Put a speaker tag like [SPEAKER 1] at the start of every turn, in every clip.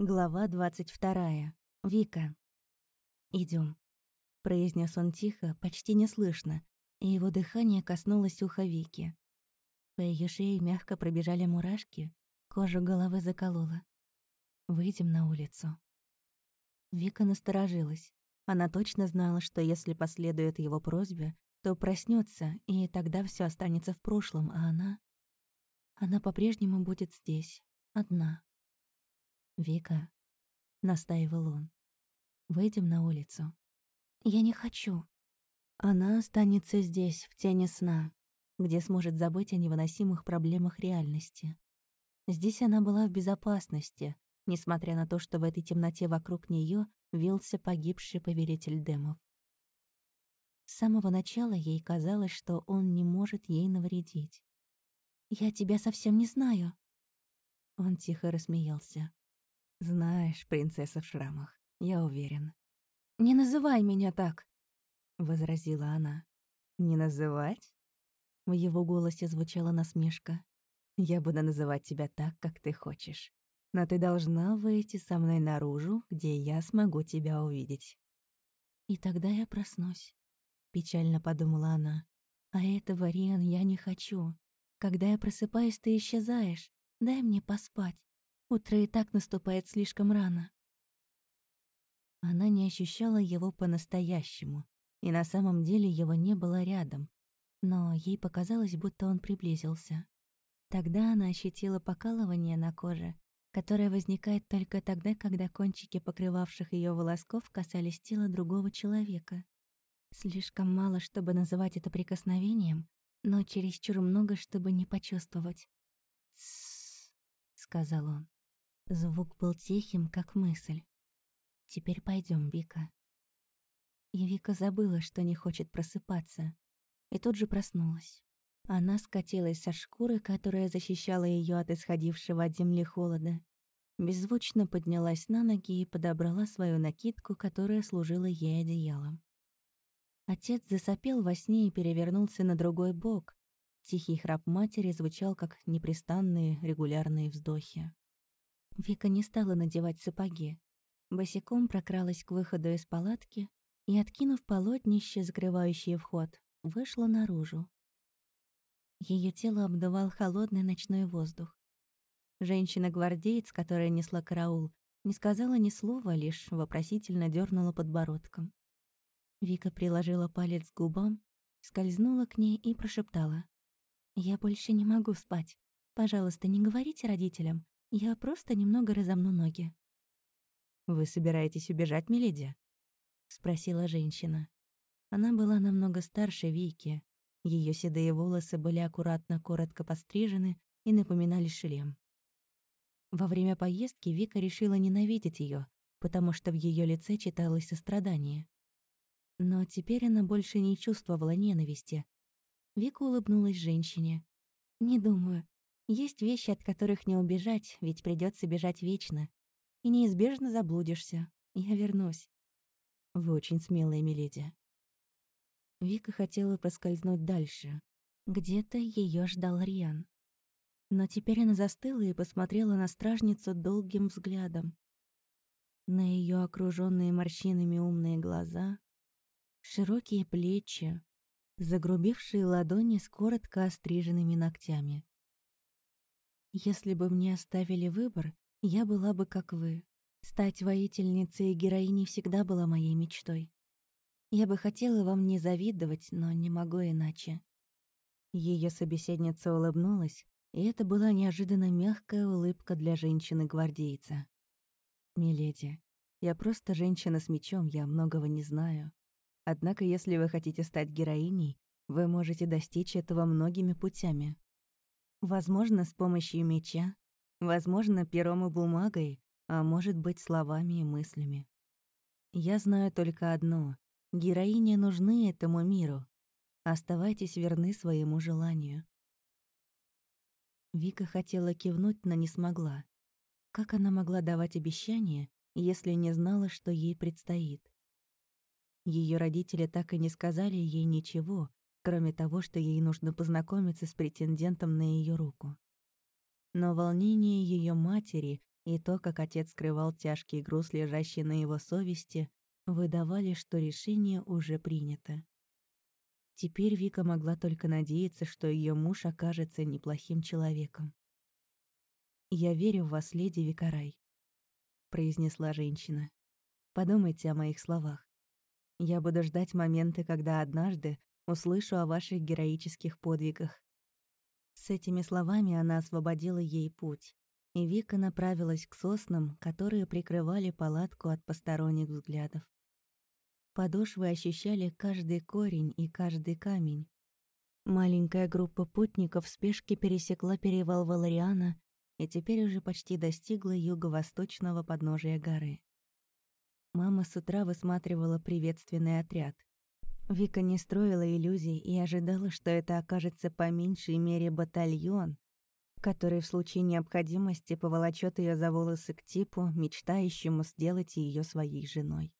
[SPEAKER 1] Глава двадцать вторая. Вика. Идем, произнес он тихо, почти неслышно, и его дыхание коснулось уха Вики. По ее шее мягко пробежали мурашки, кожу головы заколола. Выйдем на улицу. Вика насторожилась. Она точно знала, что если последует его просьбе, то проснется, и тогда все останется в прошлом, а она... Она по-прежнему будет здесь, одна. «Вика», — настаивал он, — «выйдем на улицу». «Я не хочу». Она останется здесь, в тени сна, где сможет забыть о невыносимых проблемах реальности. Здесь она была в безопасности, несмотря на то, что в этой темноте вокруг нее вился погибший повелитель демов. С самого начала ей казалось, что он не может ей навредить. «Я тебя совсем не знаю». Он тихо рассмеялся. «Знаешь, принцесса в шрамах, я уверен». «Не называй меня так», — возразила она. «Не называть?» В его голосе звучала насмешка. «Я буду называть тебя так, как ты хочешь. Но ты должна выйти со мной наружу, где я смогу тебя увидеть». «И тогда я проснусь», — печально подумала она. «А этого, Риан, я не хочу. Когда я просыпаюсь, ты исчезаешь. Дай мне поспать». Утро и так наступает слишком рано. Она не ощущала его по-настоящему, и на самом деле его не было рядом, но ей показалось, будто он приблизился. Тогда она ощутила покалывание на коже, которое возникает только тогда, когда кончики покрывавших ее волосков касались тела другого человека. Слишком мало, чтобы называть это прикосновением, но чересчур много, чтобы не почувствовать. «Тссс», — сказал он. Звук был тихим, как мысль. «Теперь пойдем, Вика». И Вика забыла, что не хочет просыпаться. И тут же проснулась. Она скатилась со шкуры, которая защищала ее от исходившего от земли холода. Беззвучно поднялась на ноги и подобрала свою накидку, которая служила ей одеялом. Отец засопел во сне и перевернулся на другой бок. Тихий храп матери звучал, как непрестанные регулярные вздохи. Вика не стала надевать сапоги. Босиком прокралась к выходу из палатки и, откинув полотнище, закрывающее вход, вышла наружу. Ее тело обдувал холодный ночной воздух. Женщина-гвардеец, которая несла караул, не сказала ни слова, лишь вопросительно дернула подбородком. Вика приложила палец к губам, скользнула к ней и прошептала. «Я больше не могу спать. Пожалуйста, не говорите родителям. Я просто немного разомну ноги. «Вы собираетесь убежать, миледи?» — спросила женщина. Она была намного старше Вики. Ее седые волосы были аккуратно коротко пострижены и напоминали шлем. Во время поездки Вика решила ненавидеть ее, потому что в ее лице читалось сострадание. Но теперь она больше не чувствовала ненависти. Вика улыбнулась женщине. «Не думаю. Есть вещи, от которых не убежать, ведь придется бежать вечно. И неизбежно заблудишься. Я вернусь. Вы очень смелая, миледи. Вика хотела проскользнуть дальше. Где-то ее ждал Риан. Но теперь она застыла и посмотрела на стражницу долгим взглядом. На ее окруженные морщинами умные глаза, широкие плечи, загрубевшие ладони с коротко остриженными ногтями. Если бы мне оставили выбор, я была бы как вы. Стать воительницей и героиней всегда была моей мечтой. Я бы хотела вам не завидовать, но не могу иначе. Ее собеседница улыбнулась, и это была неожиданно мягкая улыбка для женщины-гвардейца. «Миледи, я просто женщина с мечом, я многого не знаю. Однако, если вы хотите стать героиней, вы можете достичь этого многими путями. Возможно, с помощью меча, возможно, пером и бумагой, а может быть, словами и мыслями. Я знаю только одно — героини нужны этому миру. Оставайтесь верны своему желанию. Вика хотела кивнуть, но не смогла. Как она могла давать обещания, если не знала, что ей предстоит? Ее родители так и не сказали ей ничего, кроме того, что ей нужно познакомиться с претендентом на ее руку. Но волнение ее матери и то, как отец скрывал тяжкий груз, лежащий на его совести, выдавали, что решение уже принято. Теперь Вика могла только надеяться, что ее муж окажется неплохим человеком. «Я верю в вас, леди Викарай», — произнесла женщина. «Подумайте о моих словах. Я буду ждать моменты, когда однажды услышу о ваших героических подвигах». С этими словами она освободила ей путь, и Вика направилась к соснам, которые прикрывали палатку от посторонних взглядов. Подошвы ощущали каждый корень и каждый камень. Маленькая группа путников в спешке пересекла перевал Валариана и теперь уже почти достигла юго-восточного подножия горы. Мама с утра высматривала приветственный отряд. Вика не строила иллюзий и ожидала, что это окажется по меньшей мере батальон, который в случае необходимости поволочет ее за волосы к типу, мечтающему сделать ее своей женой.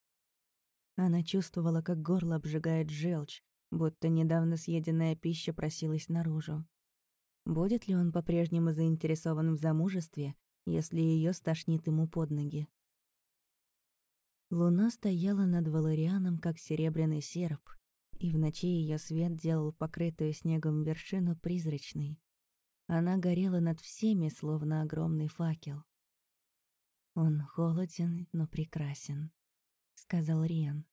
[SPEAKER 1] Она чувствовала, как горло обжигает желчь, будто недавно съеденная пища просилась наружу. Будет ли он по-прежнему заинтересован в замужестве, если ее стошнит ему под ноги? Луна стояла над Валарианом, как серебряный серп, и в ночи ее свет делал покрытую снегом вершину призрачной. Она горела над всеми, словно огромный факел. Он холоден, но прекрасен сказал Риан.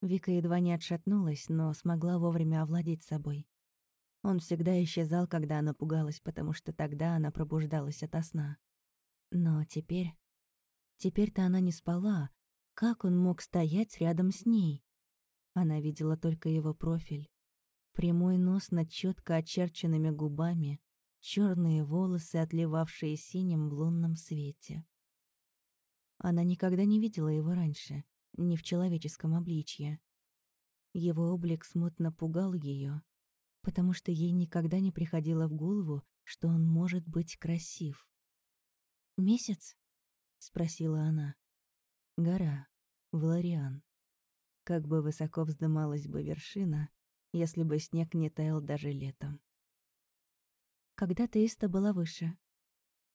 [SPEAKER 1] Вика едва не отшатнулась, но смогла вовремя овладеть собой. Он всегда исчезал, когда она пугалась, потому что тогда она пробуждалась ото сна. Но теперь... Теперь-то она не спала. Как он мог стоять рядом с ней? Она видела только его профиль. Прямой нос над четко очерченными губами, черные волосы, отливавшие синим в лунном свете. Она никогда не видела его раньше, ни в человеческом обличье. Его облик смутно пугал ее, потому что ей никогда не приходило в голову, что он может быть красив. «Месяц?» — спросила она. «Гора, Валариан. Как бы высоко вздымалась бы вершина, если бы снег не таял даже летом». Когда-то Иста была выше,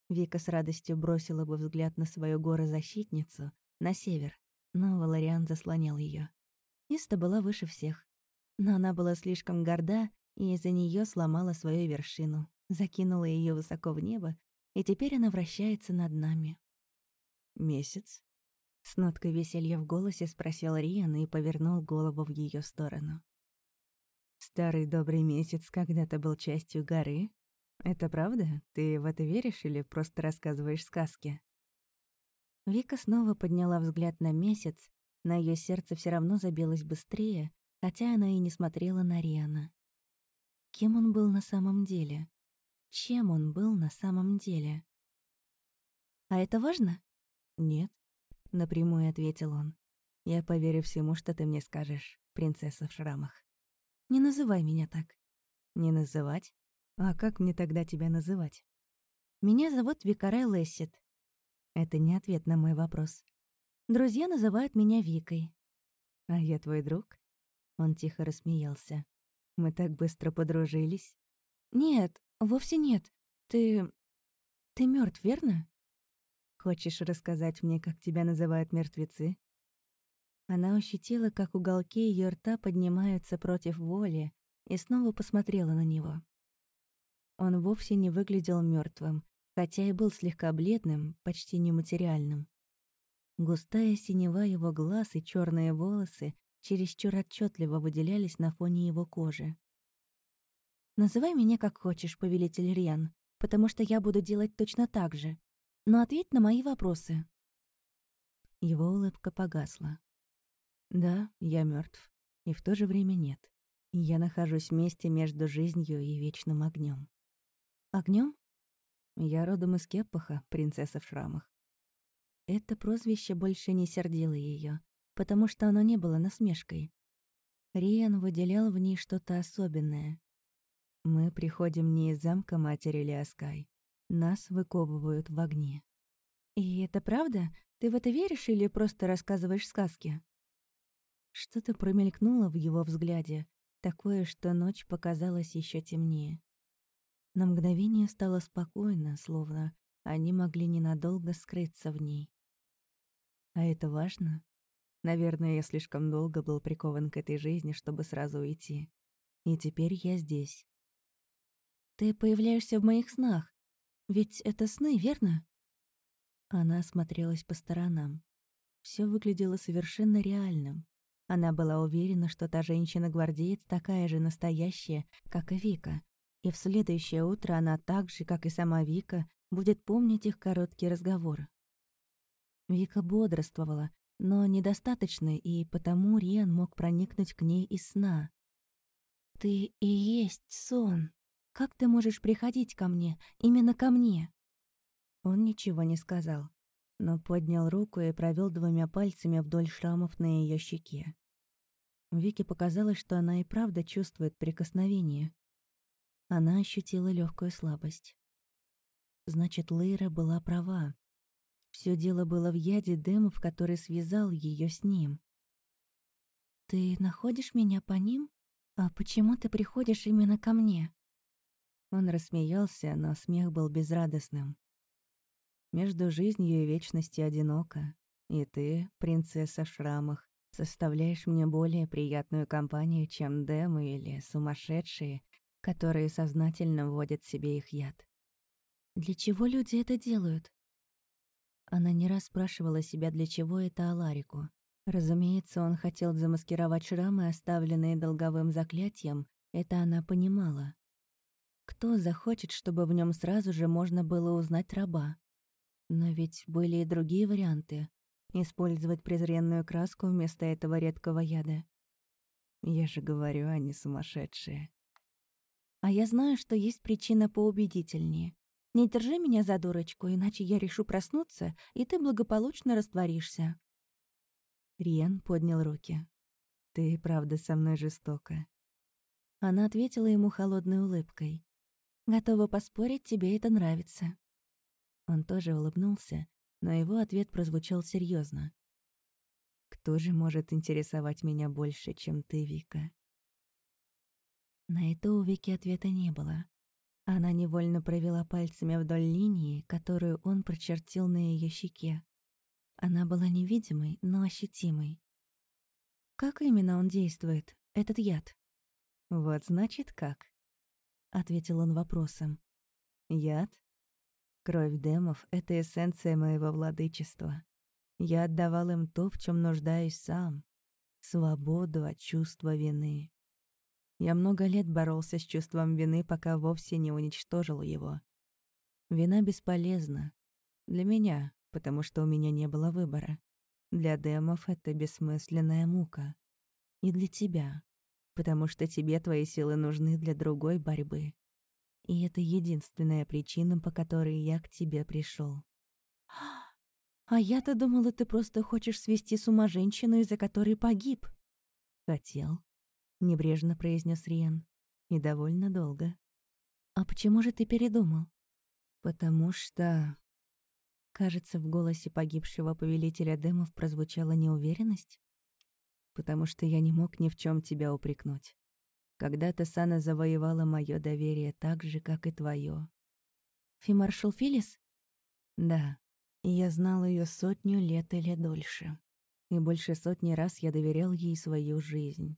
[SPEAKER 1] Вика с радостью бросила бы взгляд на свою гору-защитницу, на север, но Валариан заслонял ее. Иста была выше всех. Но она была слишком горда и из-за нее сломала свою вершину, закинула ее высоко в небо, и теперь она вращается над нами. «Месяц?» С ноткой веселья в голосе спросил Риан и повернул голову в ее сторону. «Старый добрый месяц когда-то был частью горы, это правда? Ты в это веришь или просто рассказываешь сказки? Вика снова подняла взгляд на месяц, на ее сердце все равно забилось быстрее, хотя она и не смотрела на Риана. Кем он был на самом деле? Чем он был на самом деле? «А это важно?» «Нет», — напрямую ответил он. «Я поверю всему, что ты мне скажешь, принцесса в шрамах». «Не называй меня так». «Не называть? А как мне тогда тебя называть? Меня зовут Викаре Лессит. Это не ответ на мой вопрос. Друзья называют меня Викой. А я твой друг? Он тихо рассмеялся. Мы так быстро подружились. Нет, вовсе нет. Ты... Ты мертв, верно? Хочешь рассказать мне, как тебя называют мертвецы? Она ощутила, как уголки ее рта поднимаются против воли, и снова посмотрела на него. Он вовсе не выглядел мертвым, хотя и был слегка бледным, почти нематериальным. Густая синева его глаз и черные волосы чересчур отчетливо выделялись на фоне его кожи. «Называй меня как хочешь, повелитель Риан, потому что я буду делать точно так же. Но ответь на мои вопросы». Его улыбка погасла. «Да, я мертв, и в то же время нет. Я нахожусь в месте между жизнью и вечным огнем. Огнем? Я родом из Кеппаха, принцесса в шрамах. Это прозвище больше не сердило ее, потому что оно не было насмешкой. Риан выделял в ней что-то особенное. Мы приходим не из замка матери Лиаскай. Нас выковывают в огне. И это правда? Ты в это веришь или просто рассказываешь сказки? Что-то промелькнуло в его взгляде, такое, что ночь показалась еще темнее. На мгновение стало спокойно, словно они могли ненадолго скрыться в ней. А это важно? Наверное, я слишком долго был прикован к этой жизни, чтобы сразу уйти. И теперь я здесь. Ты появляешься в моих снах. Ведь это сны, верно? Она осмотрелась по сторонам. Все выглядело совершенно реальным. Она была уверена, что та женщина-гвардеец такая же настоящая, как и Вика. И в следующее утро она так же, как и сама Вика, будет помнить их короткий разговор. Вика бодрствовала, но недостаточно, и потому Риан мог проникнуть к ней из сна. «Ты и есть сон. Как ты можешь приходить ко мне, именно ко мне?» Он ничего не сказал, но поднял руку и провел двумя пальцами вдоль шрамов на ее щеке. Вике показалось, что она и правда чувствует прикосновение. Она ощутила легкую слабость. Значит, Лейра была права. Все дело было в яде Демов, который связал ее с ним. «Ты находишь меня по ним? А почему ты приходишь именно ко мне?» Он рассмеялся, но смех был безрадостным. Между жизнью и вечностью одиноко. И ты, принцесса в шрамах, составляешь мне более приятную компанию, чем демы или сумасшедшие, которые сознательно вводят себе их яд. Для чего люди это делают? Она не раз спрашивала себя, для чего это Аларику. Разумеется, он хотел замаскировать шрамы, оставленные долговым заклятием, это она понимала. Кто захочет, чтобы в нем сразу же можно было узнать раба? Но ведь были и другие варианты. Использовать презренную краску вместо этого редкого яда. Я же говорю, они сумасшедшие. А я знаю, что есть причина поубедительнее. Не держи меня за дурочку, иначе я решу проснуться, и ты благополучно растворишься. Риен поднял руки. «Ты правда со мной жестока». Она ответила ему холодной улыбкой. «Готова поспорить, тебе это нравится». Он тоже улыбнулся, но его ответ прозвучал серьезно. «Кто же может интересовать меня больше, чем ты, Вика?» На это у Вики ответа не было. Она невольно провела пальцами вдоль линии, которую он прочертил на ее щеке. Она была невидимой, но ощутимой. «Как именно он действует, этот яд?» «Вот значит как», — ответил он вопросом. «Яд Кровь демов — это эссенция моего владычества. Я отдавал им то, в чем нуждаюсь сам. Свободу от чувства вины. Я много лет боролся с чувством вины, пока вовсе не уничтожил его. Вина бесполезна. Для меня, потому что у меня не было выбора. Для демов это бессмысленная мука. И для тебя, потому что тебе твои силы нужны для другой борьбы. И это единственная причина, по которой я к тебе пришел. А я-то думала, ты просто хочешь свести с ума женщину, из-за которой погиб. Хотел, небрежно произнес Риан. И довольно долго. А почему же ты передумал? Потому что... Кажется, в голосе погибшего повелителя дымов прозвучала неуверенность. Потому что я не мог ни в чем тебя упрекнуть. Когда-то Сана завоевала мое доверие так же, как и твое. Фимаршал Филис? Да. Я знал ее сотню лет или дольше. И больше сотни раз я доверял ей свою жизнь.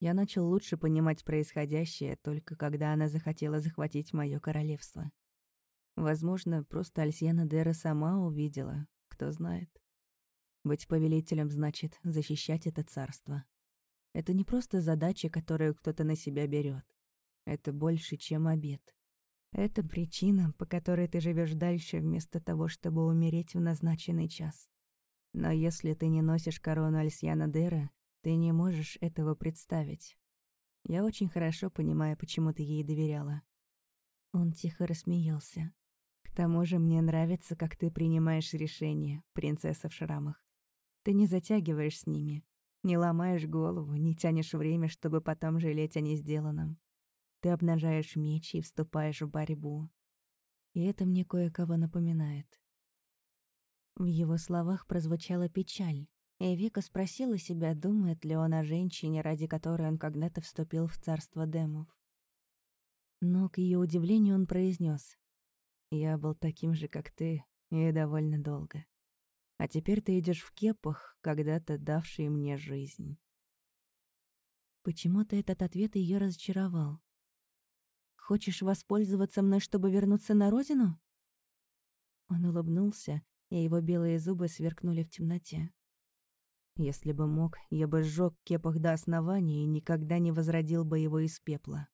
[SPEAKER 1] Я начал лучше понимать происходящее только когда она захотела захватить мое королевство. Возможно, просто Альсьяна Дера сама увидела, кто знает. Быть повелителем значит защищать это царство. Это не просто задача, которую кто-то на себя берет. Это больше, чем обед. Это причина, по которой ты живешь дальше, вместо того, чтобы умереть в назначенный час. Но если ты не носишь корону Альсьяна Дера, ты не можешь этого представить. Я очень хорошо понимаю, почему ты ей доверяла. Он тихо рассмеялся. К тому же мне нравится, как ты принимаешь решения, принцесса в шрамах. Ты не затягиваешь с ними, не ломаешь голову, не тянешь время, чтобы потом жалеть о несделанном. Ты обнажаешь меч и вступаешь в борьбу. И это мне кое-кого напоминает. В его словах прозвучала печаль, и Вика спросила себя, думает ли он о женщине, ради которой он когда-то вступил в царство демов. Но, к ее удивлению, он произнес: Я был таким же, как ты, и довольно долго. А теперь ты идешь в кепах, когда-то давшие мне жизнь. Почему-то этот ответ ее разочаровал. «Хочешь воспользоваться мной, чтобы вернуться на родину?» Он улыбнулся, и его белые зубы сверкнули в темноте. Если бы мог, я бы сжег кепах до основания и никогда не возродил бы его из пепла.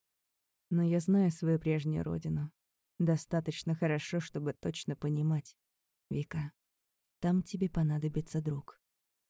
[SPEAKER 1] Но я знаю свою прежнюю родину. Достаточно хорошо, чтобы точно понимать. Вика, там тебе понадобится друг.